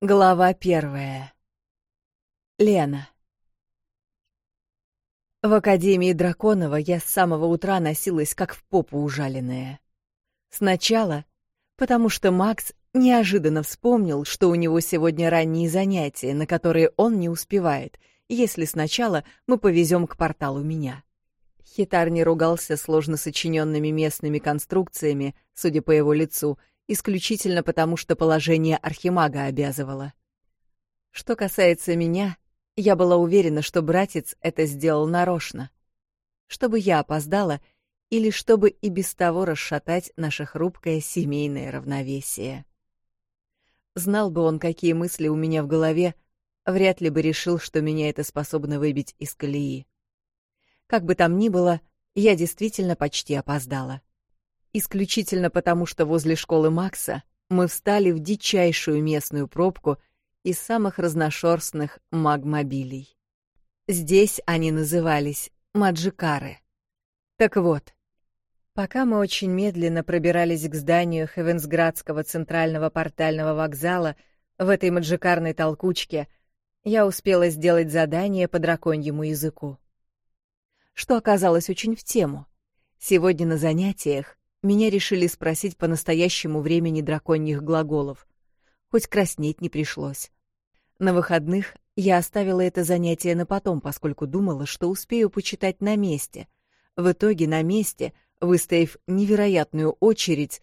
Глава первая. Лена. В Академии Драконова я с самого утра носилась как в попу ужаленная. Сначала, потому что Макс неожиданно вспомнил, что у него сегодня ранние занятия, на которые он не успевает, если сначала мы повезем к порталу меня. Хитар не ругался сложно сочиненными местными конструкциями, судя по его лицу, исключительно потому, что положение архимага обязывало. Что касается меня, я была уверена, что братец это сделал нарочно, чтобы я опоздала или чтобы и без того расшатать наше хрупкое семейное равновесие. Знал бы он, какие мысли у меня в голове, вряд ли бы решил, что меня это способно выбить из колеи. Как бы там ни было, я действительно почти опоздала исключительно потому, что возле школы Макса мы встали в дичайшую местную пробку из самых разношерстных магмобилей. Здесь они назывались маджикары. Так вот, пока мы очень медленно пробирались к зданию Хевенсградского центрального портального вокзала в этой маджикарной толкучке — я успела сделать задание по драконьему языку. Что оказалось очень в тему. Сегодня на занятиях меня решили спросить по настоящему времени драконьих глаголов. Хоть краснеть не пришлось. На выходных я оставила это занятие на потом, поскольку думала, что успею почитать на месте. В итоге на месте, выстояв невероятную очередь,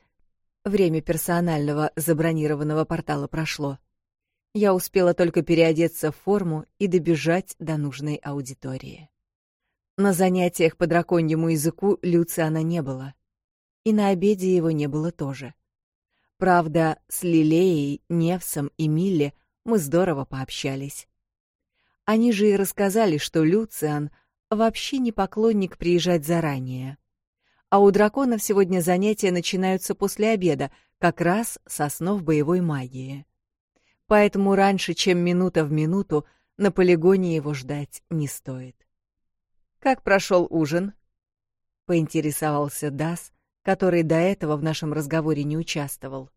время персонального забронированного портала прошло. Я успела только переодеться в форму и добежать до нужной аудитории. На занятиях по драконьему языку Люциана не было — и на обеде его не было тоже. Правда, с Лилеей, Невсом и Милли мы здорово пообщались. Они же и рассказали, что Люциан вообще не поклонник приезжать заранее. А у драконов сегодня занятия начинаются после обеда, как раз со снов боевой магии. Поэтому раньше, чем минута в минуту, на полигоне его ждать не стоит. «Как прошел ужин?» — поинтересовался Дас, который до этого в нашем разговоре не участвовал.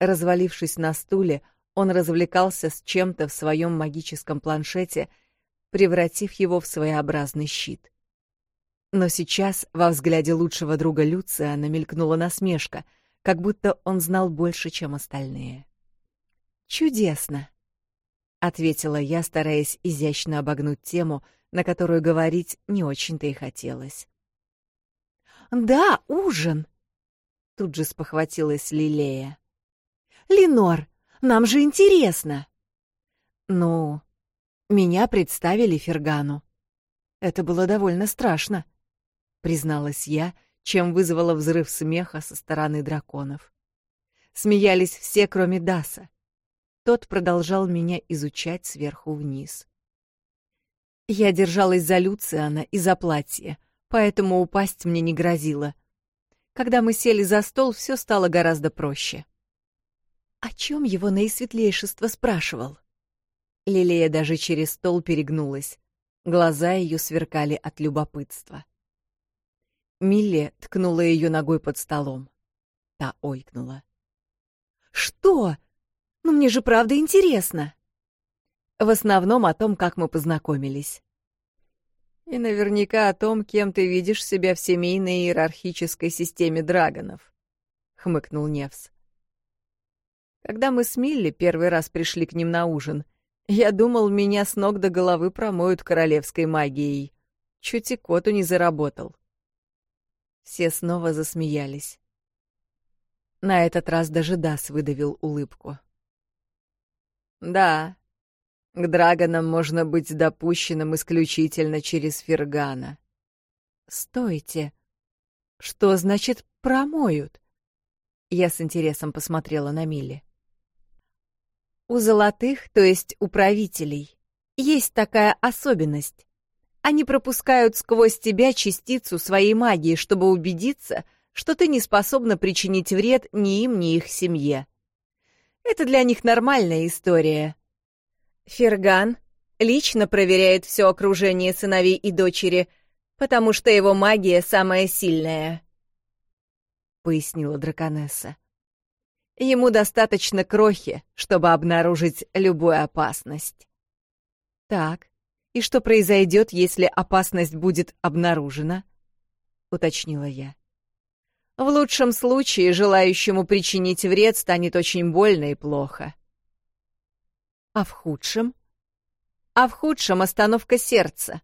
Развалившись на стуле, он развлекался с чем-то в своем магическом планшете, превратив его в своеобразный щит. Но сейчас во взгляде лучшего друга Люция намелькнула насмешка, как будто он знал больше, чем остальные. «Чудесно!» — ответила я, стараясь изящно обогнуть тему, на которую говорить не очень-то и хотелось. «Да, ужин!» Тут же спохватилась Лилея. «Ленор, нам же интересно!» «Ну, меня представили Фергану. Это было довольно страшно», — призналась я, чем вызвала взрыв смеха со стороны драконов. Смеялись все, кроме Даса. Тот продолжал меня изучать сверху вниз. Я держалась за Люциана и за платье, поэтому упасть мне не грозило. Когда мы сели за стол, все стало гораздо проще. О чем его наисветлейшество спрашивал? Лилия даже через стол перегнулась. Глаза ее сверкали от любопытства. Милли ткнула ее ногой под столом. Та ойкнула. «Что? Ну мне же правда интересно!» «В основном о том, как мы познакомились и наверняка о том, кем ты видишь себя в семейной иерархической системе драгонов», — хмыкнул Невс. «Когда мы с Милли первый раз пришли к ним на ужин, я думал, меня с ног до головы промоют королевской магией. Чуть и коту не заработал». Все снова засмеялись. На этот раз даже Дас выдавил улыбку. «Да, к драгонам можно быть допущенным исключительно через Фергана. «Стойте! Что значит «промоют»?» Я с интересом посмотрела на Милли. «У золотых, то есть у правителей, есть такая особенность. Они пропускают сквозь тебя частицу своей магии, чтобы убедиться, что ты не способна причинить вред ни им, ни их семье. Это для них нормальная история» Ферган лично проверяет все окружение сыновей и дочери, потому что его магия самая сильная», — пояснила драконесса. «Ему достаточно крохи, чтобы обнаружить любую опасность». «Так, и что произойдет, если опасность будет обнаружена?» — уточнила я. «В лучшем случае желающему причинить вред станет очень больно и плохо», а в худшем? А в худшем остановка сердца.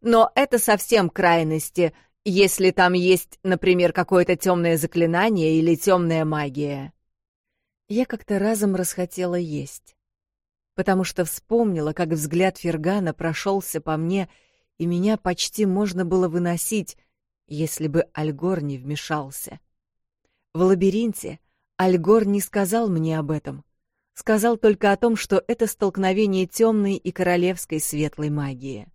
Но это совсем крайности, если там есть, например, какое-то темное заклинание или темная магия. Я как-то разом расхотела есть, потому что вспомнила, как взгляд Фергана прошелся по мне, и меня почти можно было выносить, если бы Альгор не вмешался. В лабиринте Альгор не сказал мне об этом, сказал только о том, что это столкновение темной и королевской светлой магии.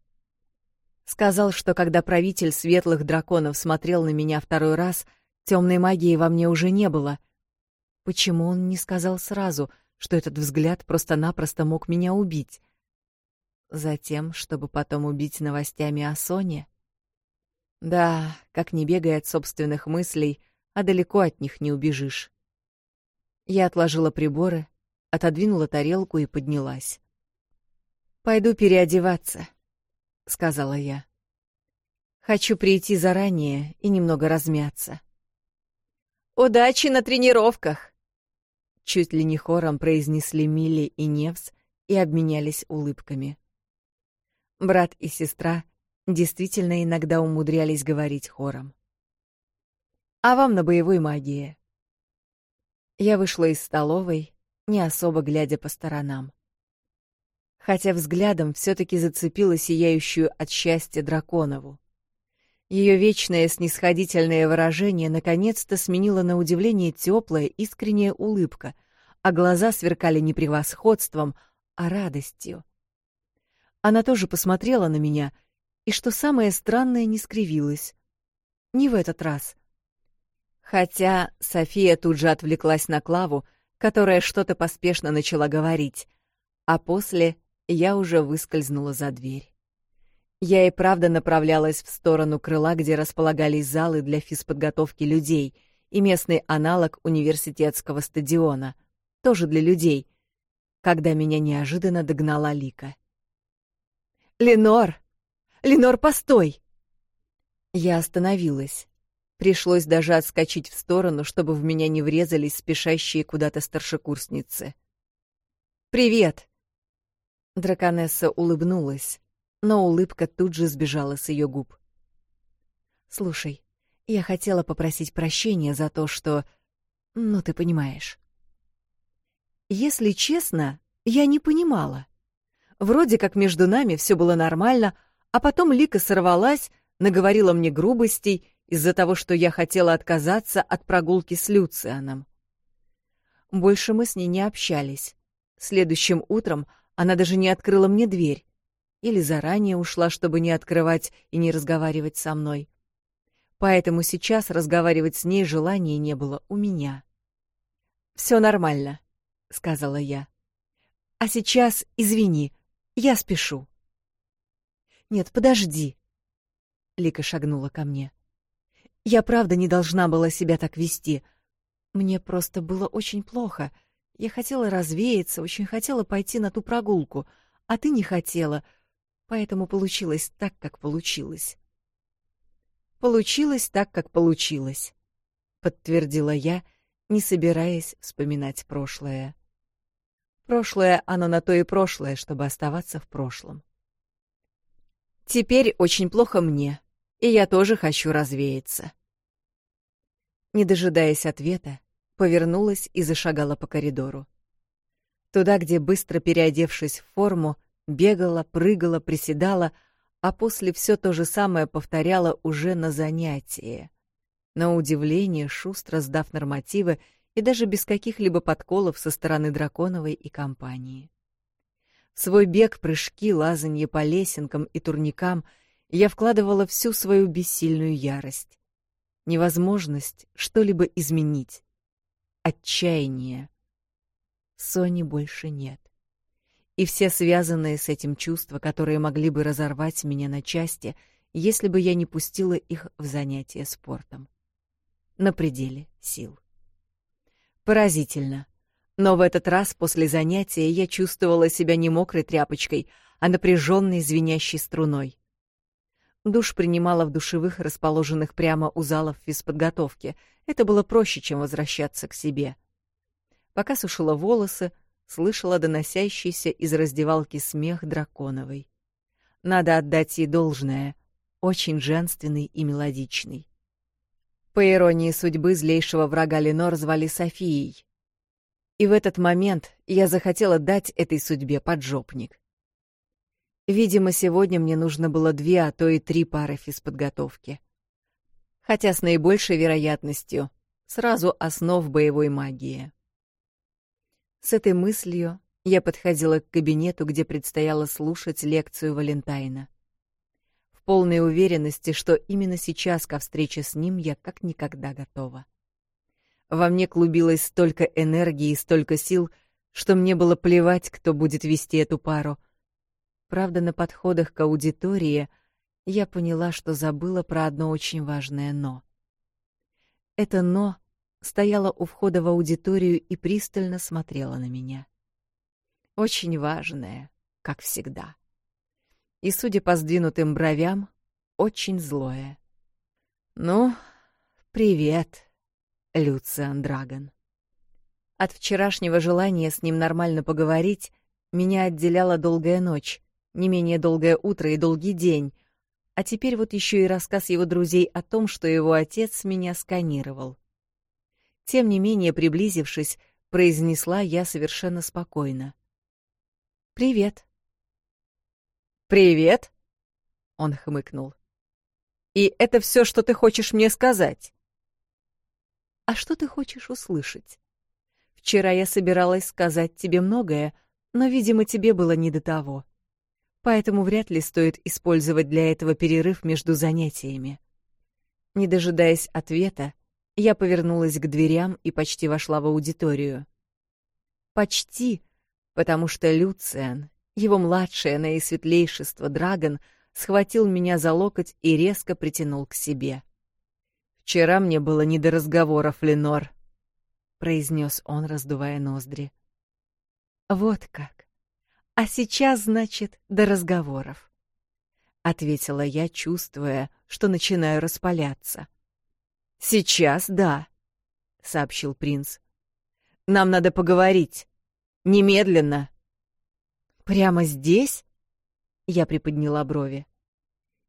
Сказал, что когда правитель светлых драконов смотрел на меня второй раз, темной магии во мне уже не было. Почему он не сказал сразу, что этот взгляд просто-напросто мог меня убить? Затем, чтобы потом убить новостями о Соне? Да, как не бегая от собственных мыслей, а далеко от них не убежишь. Я отложила приборы, отодвинула тарелку и поднялась. «Пойду переодеваться», — сказала я. «Хочу прийти заранее и немного размяться». «Удачи на тренировках!» Чуть ли не хором произнесли Милли и Невс и обменялись улыбками. Брат и сестра действительно иногда умудрялись говорить хором. «А вам на боевой магии!» Я вышла из столовой не особо глядя по сторонам. Хотя взглядом все-таки зацепила сияющую от счастья Драконову. Ее вечное снисходительное выражение наконец-то сменило на удивление теплая искренняя улыбка, а глаза сверкали не превосходством, а радостью. Она тоже посмотрела на меня, и, что самое странное, не скривилась. Не в этот раз — Хотя София тут же отвлеклась на Клаву, которая что-то поспешно начала говорить, а после я уже выскользнула за дверь. Я и правда направлялась в сторону крыла, где располагались залы для физподготовки людей и местный аналог университетского стадиона, тоже для людей, когда меня неожиданно догнала Лика. «Ленор! Ленор, постой!» Я остановилась. Пришлось даже отскочить в сторону, чтобы в меня не врезались спешащие куда-то старшекурсницы. «Привет!» Драконесса улыбнулась, но улыбка тут же сбежала с ее губ. «Слушай, я хотела попросить прощения за то, что... Ну, ты понимаешь». Если честно, я не понимала. Вроде как между нами все было нормально, а потом Лика сорвалась, наговорила мне грубостей из-за того, что я хотела отказаться от прогулки с Люцианом. Больше мы с ней не общались. Следующим утром она даже не открыла мне дверь. Или заранее ушла, чтобы не открывать и не разговаривать со мной. Поэтому сейчас разговаривать с ней желания не было у меня. «Все нормально», — сказала я. «А сейчас, извини, я спешу». «Нет, подожди». Лика шагнула ко мне. Я правда не должна была себя так вести. Мне просто было очень плохо. Я хотела развеяться, очень хотела пойти на ту прогулку, а ты не хотела. Поэтому получилось так, как получилось. Получилось так, как получилось, подтвердила я, не собираясь вспоминать прошлое. Прошлое, оно на то и прошлое, чтобы оставаться в прошлом. Теперь очень плохо мне, и я тоже хочу развеяться. Не дожидаясь ответа, повернулась и зашагала по коридору. Туда, где, быстро переодевшись в форму, бегала, прыгала, приседала, а после все то же самое повторяла уже на занятии. На удивление, шустро сдав нормативы и даже без каких-либо подколов со стороны Драконовой и компании. В свой бег, прыжки, лазанье по лесенкам и турникам — я вкладывала всю свою бессильную ярость, невозможность что-либо изменить, отчаяние. Сони больше нет. И все связанные с этим чувства, которые могли бы разорвать меня на части, если бы я не пустила их в занятия спортом. На пределе сил. Поразительно. Но в этот раз после занятия я чувствовала себя не мокрой тряпочкой, а напряженной звенящей струной. Душ принимала в душевых, расположенных прямо у залов физподготовки. Это было проще, чем возвращаться к себе. Пока сушила волосы, слышала доносящийся из раздевалки смех драконовой. Надо отдать ей должное, очень женственный и мелодичный. По иронии судьбы, злейшего врага Ленор звали Софией. И в этот момент я захотела дать этой судьбе поджопник. Видимо, сегодня мне нужно было две, а то и три пары физподготовки. Хотя с наибольшей вероятностью сразу основ боевой магии. С этой мыслью я подходила к кабинету, где предстояло слушать лекцию Валентайна. В полной уверенности, что именно сейчас ко встрече с ним я как никогда готова. Во мне клубилось столько энергии и столько сил, что мне было плевать, кто будет вести эту пару — Правда, на подходах к аудитории я поняла, что забыла про одно очень важное «но». Это «но» стояла у входа в аудиторию и пристально смотрела на меня. Очень важное, как всегда. И, судя по сдвинутым бровям, очень злое. «Ну, привет, Люциан Драгон». От вчерашнего желания с ним нормально поговорить меня отделяла долгая ночь, не менее долгое утро и долгий день. А теперь вот еще и рассказ его друзей о том, что его отец меня сканировал. Тем не менее, приблизившись, произнесла я совершенно спокойно. «Привет». «Привет», — он хмыкнул. «И это все, что ты хочешь мне сказать?» «А что ты хочешь услышать? Вчера я собиралась сказать тебе многое, но, видимо, тебе было не до того» поэтому вряд ли стоит использовать для этого перерыв между занятиями. Не дожидаясь ответа, я повернулась к дверям и почти вошла в аудиторию. Почти, потому что Люциан, его младшее наисветлейшество Драгон, схватил меня за локоть и резко притянул к себе. «Вчера мне было не до разговоров, Ленор», — произнес он, раздувая ноздри. «Вот как! А сейчас, значит, до разговоров. Ответила я, чувствуя, что начинаю распаляться. Сейчас, да, сообщил принц. Нам надо поговорить. Немедленно. Прямо здесь? Я приподняла брови.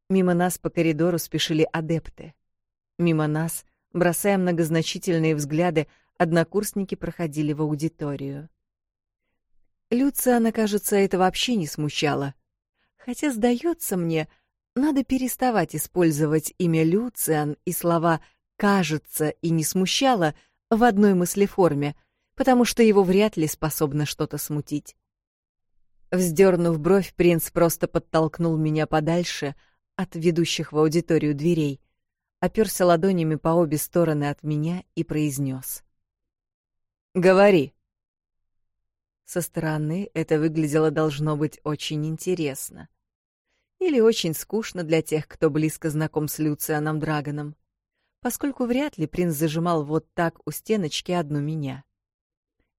Мимо нас по коридору спешили адепты. Мимо нас, бросая многозначительные взгляды, однокурсники проходили в аудиторию. Люциана, кажется, это вообще не смущало. Хотя, сдается мне, надо переставать использовать имя Люциан и слова «кажется» и «не смущало» в одной мыслеформе, потому что его вряд ли способно что-то смутить. Вздернув бровь, принц просто подтолкнул меня подальше от ведущих в аудиторию дверей, оперся ладонями по обе стороны от меня и произнес. «Говори». Со стороны это выглядело должно быть очень интересно. Или очень скучно для тех, кто близко знаком с Люцианом Драгоном, поскольку вряд ли принц зажимал вот так у стеночки одну меня.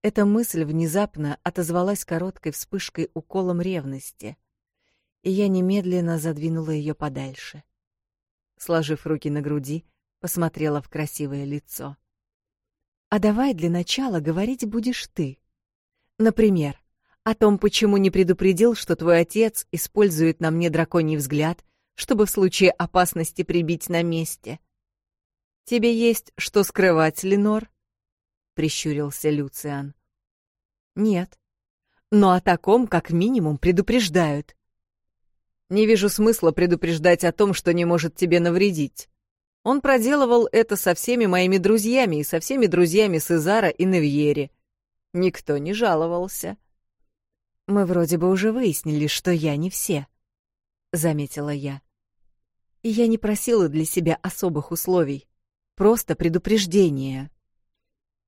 Эта мысль внезапно отозвалась короткой вспышкой уколом ревности, и я немедленно задвинула ее подальше. Сложив руки на груди, посмотрела в красивое лицо. «А давай для начала говорить будешь ты», Например, о том, почему не предупредил, что твой отец использует на мне драконий взгляд, чтобы в случае опасности прибить на месте. Тебе есть что скрывать, Ленор? прищурился Люциан. Нет. Но о таком, как минимум, предупреждают. Не вижу смысла предупреждать о том, что не может тебе навредить. Он проделывал это со всеми моими друзьями и со всеми друзьями Сезара и Невьери — Никто не жаловался. «Мы вроде бы уже выяснили, что я не все», — заметила я. И я не просила для себя особых условий, просто предупреждение.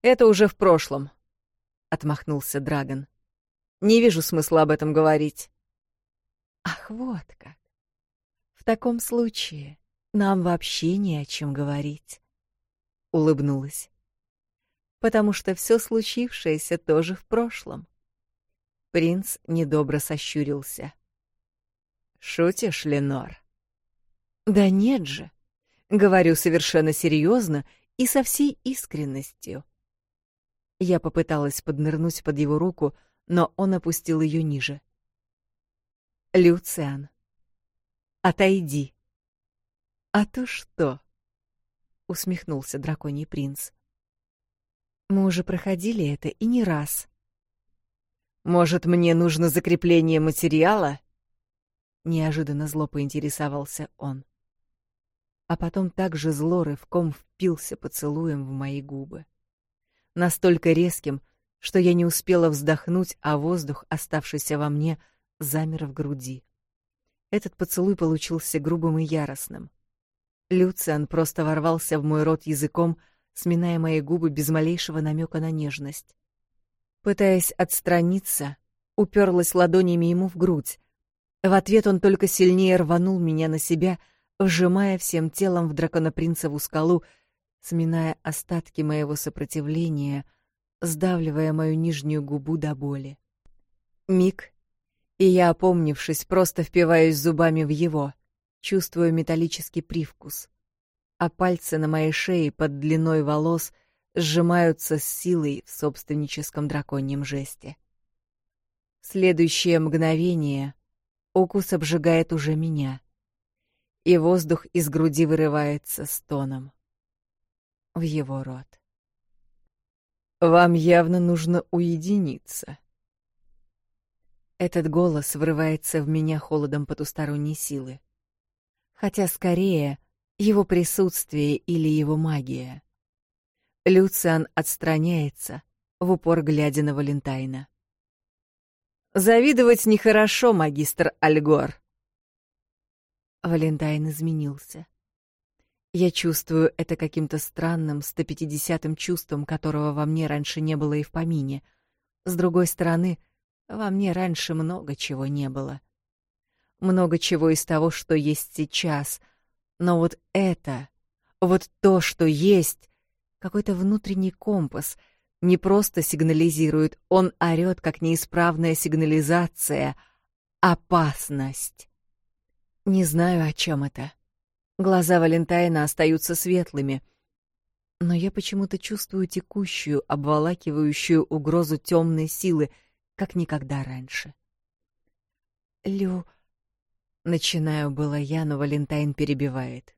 «Это уже в прошлом», — отмахнулся Драгон. «Не вижу смысла об этом говорить». «Ах, вот как! В таком случае нам вообще не о чем говорить», — улыбнулась потому что все случившееся тоже в прошлом. Принц недобро сощурился. «Шутишь, Ленор?» «Да нет же!» Говорю совершенно серьезно и со всей искренностью. Я попыталась поднырнуть под его руку, но он опустил ее ниже. «Люциан, отойди!» «А то что?» — усмехнулся драконий принц. Мы уже проходили это и не раз. «Может, мне нужно закрепление материала?» Неожиданно зло поинтересовался он. А потом также зло рывком впился поцелуем в мои губы. Настолько резким, что я не успела вздохнуть, а воздух, оставшийся во мне, замер в груди. Этот поцелуй получился грубым и яростным. Люциан просто ворвался в мой рот языком, — сминая мои губы без малейшего намека на нежность. Пытаясь отстраниться, уперлась ладонями ему в грудь. В ответ он только сильнее рванул меня на себя, вжимая всем телом в драконопринцеву скалу, сминая остатки моего сопротивления, сдавливая мою нижнюю губу до боли. Миг, и я, опомнившись, просто впиваюсь зубами в его, чувствую металлический привкус а пальцы на моей шее под длиной волос сжимаются с силой в собственническом драконьем жесте. Следующее мгновение укус обжигает уже меня, и воздух из груди вырывается стоном в его рот. «Вам явно нужно уединиться». Этот голос врывается в меня холодом потусторонней силы. Хотя скорее его присутствие или его магия. Люциан отстраняется, в упор глядя на Валентайна. «Завидовать нехорошо, магистр Альгор!» Валентайн изменился. Я чувствую это каким-то странным 150-м чувством, которого во мне раньше не было и в помине. С другой стороны, во мне раньше много чего не было. Много чего из того, что есть сейчас — но вот это, вот то, что есть, какой-то внутренний компас не просто сигнализирует, он орёт, как неисправная сигнализация, опасность. Не знаю, о чем это. Глаза Валентайна остаются светлыми, но я почему-то чувствую текущую, обволакивающую угрозу темной силы, как никогда раньше. Лю, Начинаю было я, но Валентайн перебивает.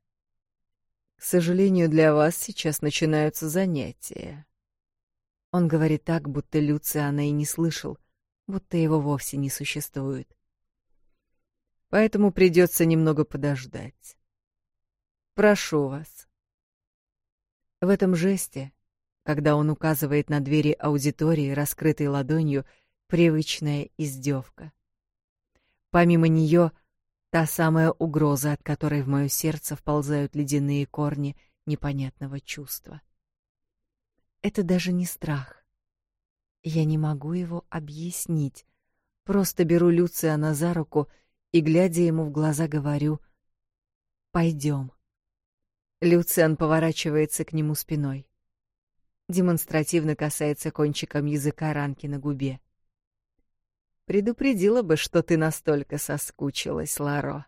«К сожалению, для вас сейчас начинаются занятия». Он говорит так, будто Люциана и не слышал, будто его вовсе не существует. «Поэтому придется немного подождать. Прошу вас». В этом жесте, когда он указывает на двери аудитории, раскрытой ладонью, привычная издевка. Помимо нее — Та самая угроза, от которой в мое сердце вползают ледяные корни непонятного чувства. Это даже не страх. Я не могу его объяснить. Просто беру Люциана за руку и, глядя ему в глаза, говорю «Пойдем». Люциан поворачивается к нему спиной. Демонстративно касается кончиком языка ранки на губе. Предупредила бы, что ты настолько соскучилась, Ларо.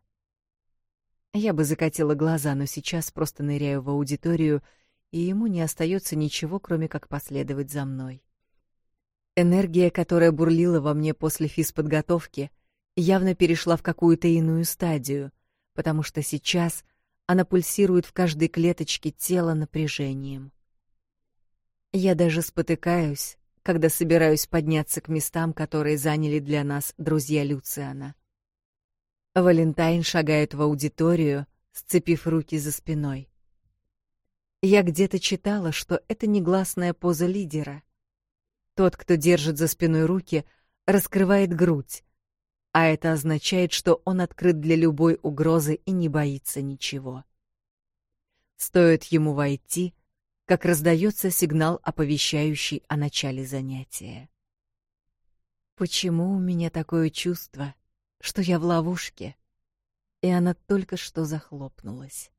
Я бы закатила глаза, но сейчас просто ныряю в аудиторию, и ему не остается ничего, кроме как последовать за мной. Энергия, которая бурлила во мне после физподготовки, явно перешла в какую-то иную стадию, потому что сейчас она пульсирует в каждой клеточке тела напряжением. Я даже спотыкаюсь, когда собираюсь подняться к местам, которые заняли для нас друзья Люциана. Валентайн шагает в аудиторию, сцепив руки за спиной. Я где-то читала, что это негласная поза лидера. Тот, кто держит за спиной руки, раскрывает грудь, а это означает, что он открыт для любой угрозы и не боится ничего. Стоит ему войти, как раздается сигнал, оповещающий о начале занятия. Почему у меня такое чувство, что я в ловушке? И она только что захлопнулась.